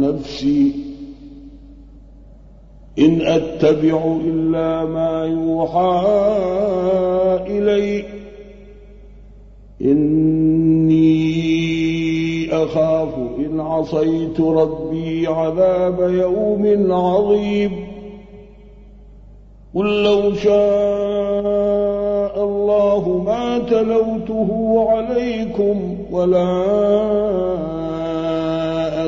نفسي إن أتبع إلا ما يوحى إلي إني أخاف إن عصيت ربي عذاب يوم عظيم قل لو شاء الله ما تلوته عليكم ولا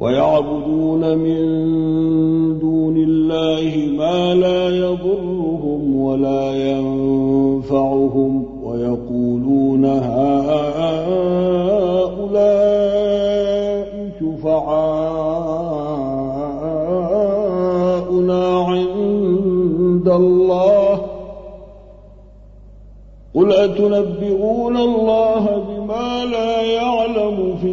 ويعبدون من دون الله ما لا يضرهم ولا ينفعهم ويقولون هؤلاء شفعاؤنا عند الله قل أتنبئون الله بما لا يعلم في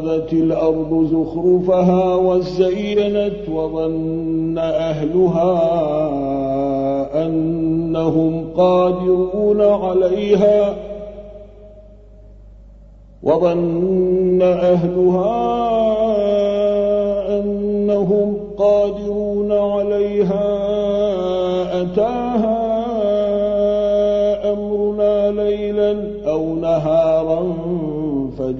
أخذت الأرض زخرفها وزينت وظن أهلها أنهم قادرون عليها وظن أهلها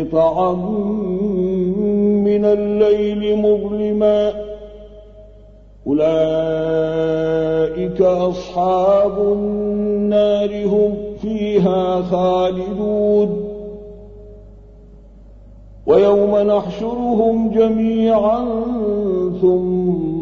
قطعا من الليل مظلما. أولئك أصحاب النار هم فيها خالدون. ويوم نحشرهم جميعا ثم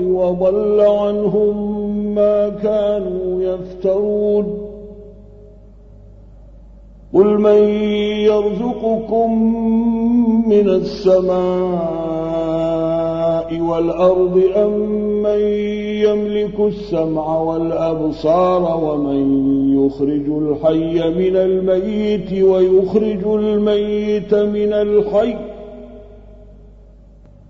وضل عنهم ما كانوا يفترون. قل من يرزقكم من السماء والأرض أم من يملك السمع والأبصار ومن يخرج الحي من الميت ويخرج الميت من الحي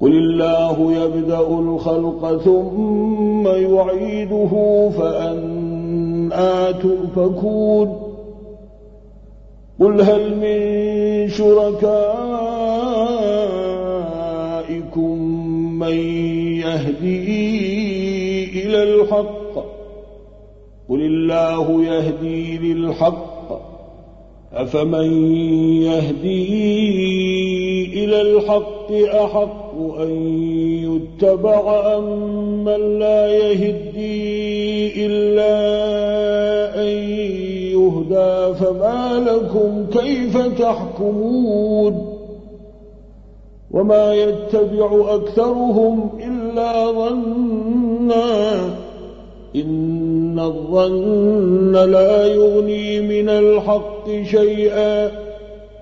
قل الله يبدأ الخلق ثم يعيده فأنا تؤفكون. قل هل من شركائكم من يهدي إلى الحق؟ قل الله يهدي للحق أفمن يهدي إلى الحق أحق؟ أن يتبع أم من لا يهدي إلا أن يهدى فما لكم كيف تحكمون وما يتبع أكثرهم إلا ظنّا إن الظن لا يغني من الحق شيئا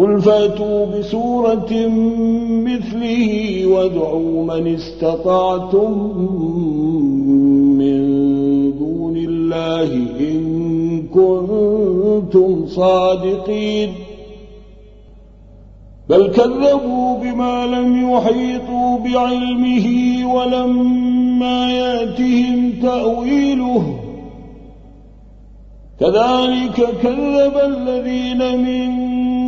قل فاتوا بسورة مثله وادعوا من استطعتم من دون الله إن كنتم صادقين بل كذبوا بما لم يحيطوا بعلمه ولما ياتهم تأويله كذلك كذب الذين من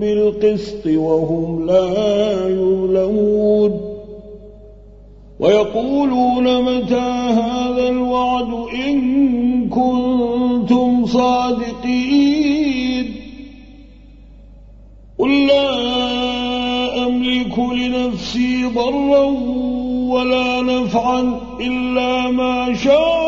بالقسط وهم لا يظلمون ويقولون متى هذا الوعد إن كنتم صادقين. قل لا أملك لنفسي ضرا ولا نفعا إلا ما شاء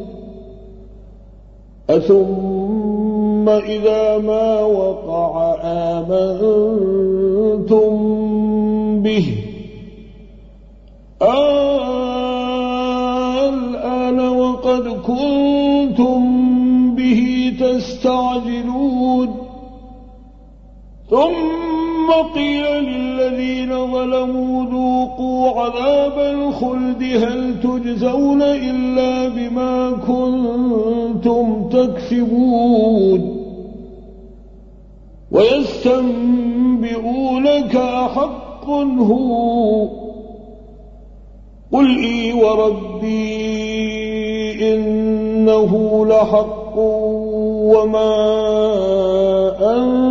أثم إذا ما وقع آمنتم به الآن وقد كنتم به تستعجلون ثم قيل للذين ظلموا ذوقوا عذاب الخلد. هل تجزون إلا بما كنتم تكسبون؟ ويستنبئونك أحق هو. قل إي وربي إنه لحق وما أنتم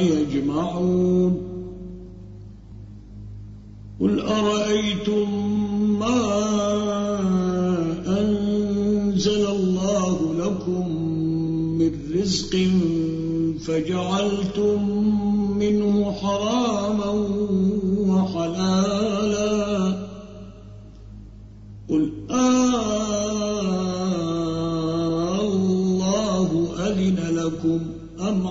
يجمعون. قل أرأيتم ما أنزل الله لكم من رزق فجعلتم منه حراما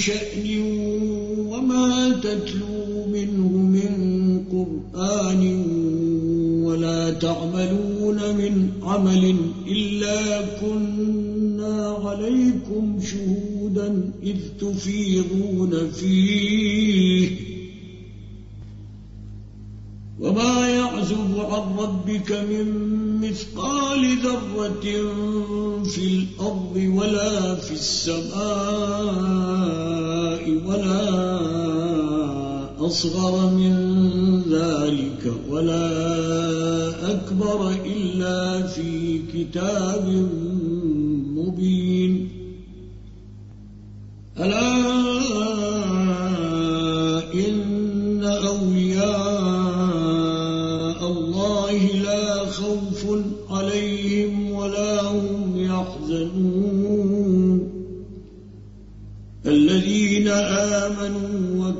شأن وما تتلو منه من قرآن ولا تعملون من عمل إلا كنا عليكم شهودا إذ تفيضون فيه. وما يعزب عن ربك من مثقال ذرة في الأرض ولا في السماء ولا أصغر من ذلك ولا أكبر إلا في كتاب مبين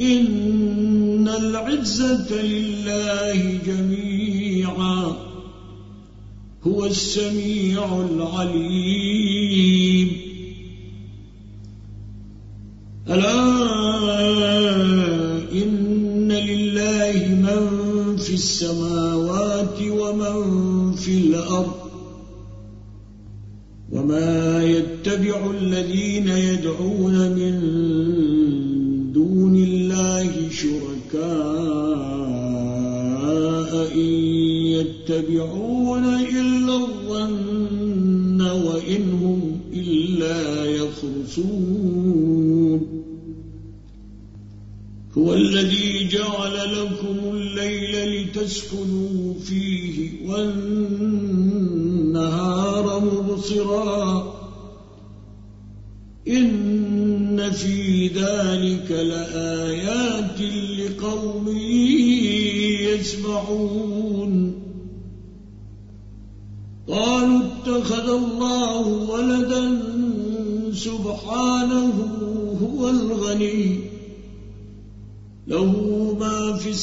إن العزة لله جميعا هو السميع العليم. ألا إن لله من في السماوات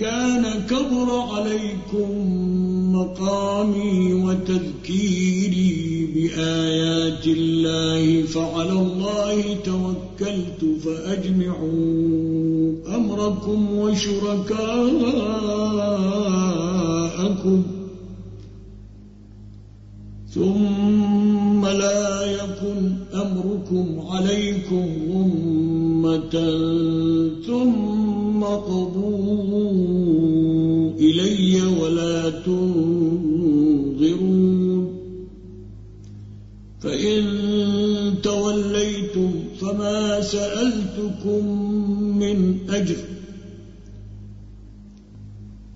كان كبر عليكم مقامي وتذكيري بآيات الله فعلى الله توكلت فأجمعوا أمركم وشركاءكم. ثم لا يكن أمركم عليكم غمة ثم قضوا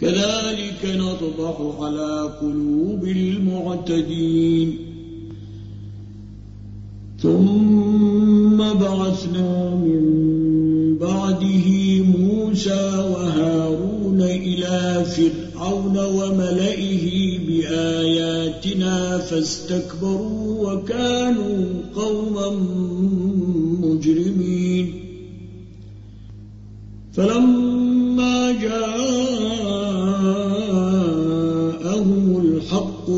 كذلك نطبع على قلوب المعتدين. ثم بعثنا من بعده موسى وهارون إلى فرعون وملئه بآياتنا فاستكبروا وكانوا قوما مجرمين. فلما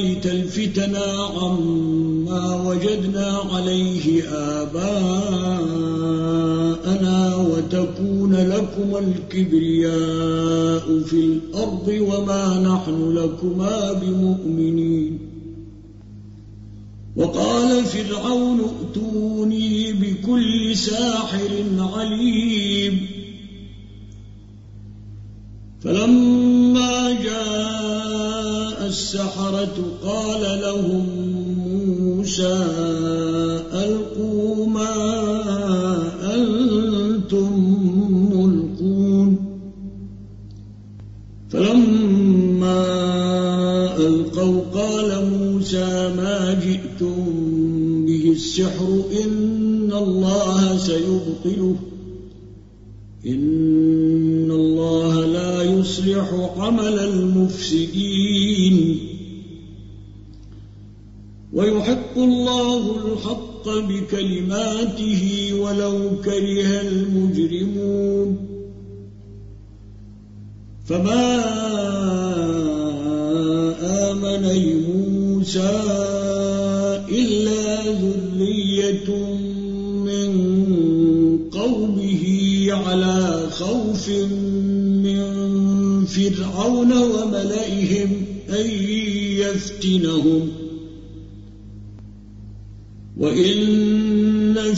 لتلفتنا عما وجدنا عليه آباءنا وتكون لكم الكبرياء في الأرض وما نحن لكما بمؤمنين. وقال فرعون ائتوني بكل ساحر عليم. فلما السحرة قال لهم بكلماته ولو كره المجرمون. فما آمن لموسى إلا ذرية من قومه على خوف من فرعون وملئهم أن يفتنهم. وإن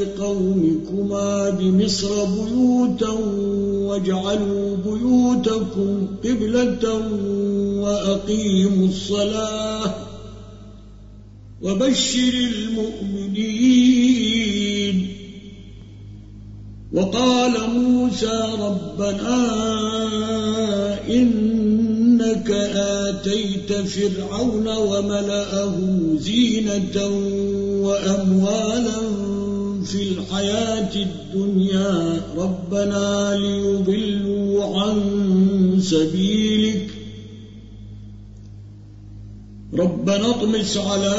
لقومكما بمصر بيوتا واجعلوا بيوتكم قبلة وأقيموا الصلاة وبشر المؤمنين. وقال موسى ربنا إنك آتيت فرعون وملأه زينة وأموالا في الحياة الدنيا ربنا ليضلوا عن سبيلك. ربنا اطمس على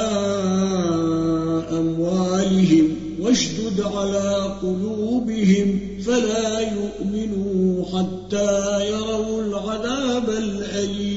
أموالهم واشدد على قلوبهم فلا يؤمنوا حتى يروا العذاب الأليم.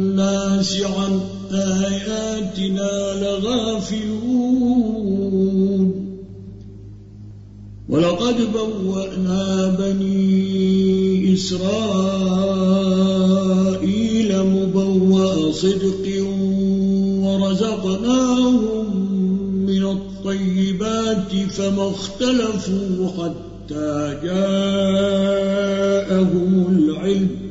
عن آياتنا لغافلون. ولقد بوأنا بني إسرائيل مبوأ صدق ورزقناهم من الطيبات فما اختلفوا حتى جاءهم العلم.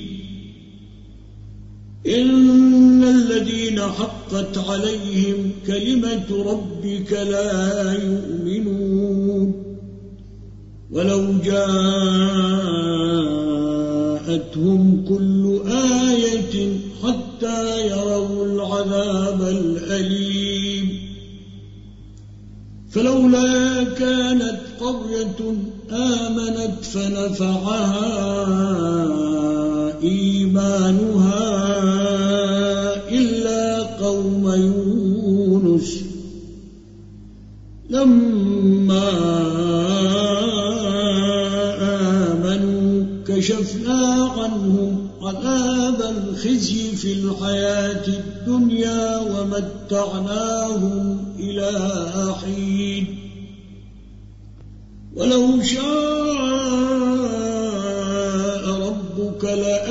إن الذين حقت عليهم كلمة ربك لا يؤمنون. ولو جاءتهم كل آية حتى يروا العذاب الأليم. فلولا كانت قرية آمنت فنفعها إيمانها قوم يونس لما آمنوا كشفنا عنهم عذاب الخزي في الحياة الدنيا ومتعناهم إلى حين. ولو شاء ربك لآمن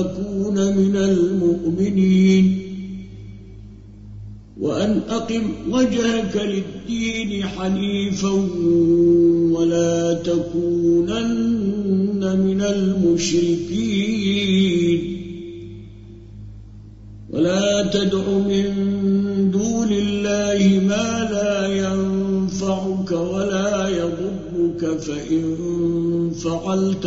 أكون من المؤمنين. وأن أقم وجهك للدين حنيفا ولا تكونن من المشركين. ولا تدع من دون الله ما لا ينفعك ولا يضرك. فإن فعلت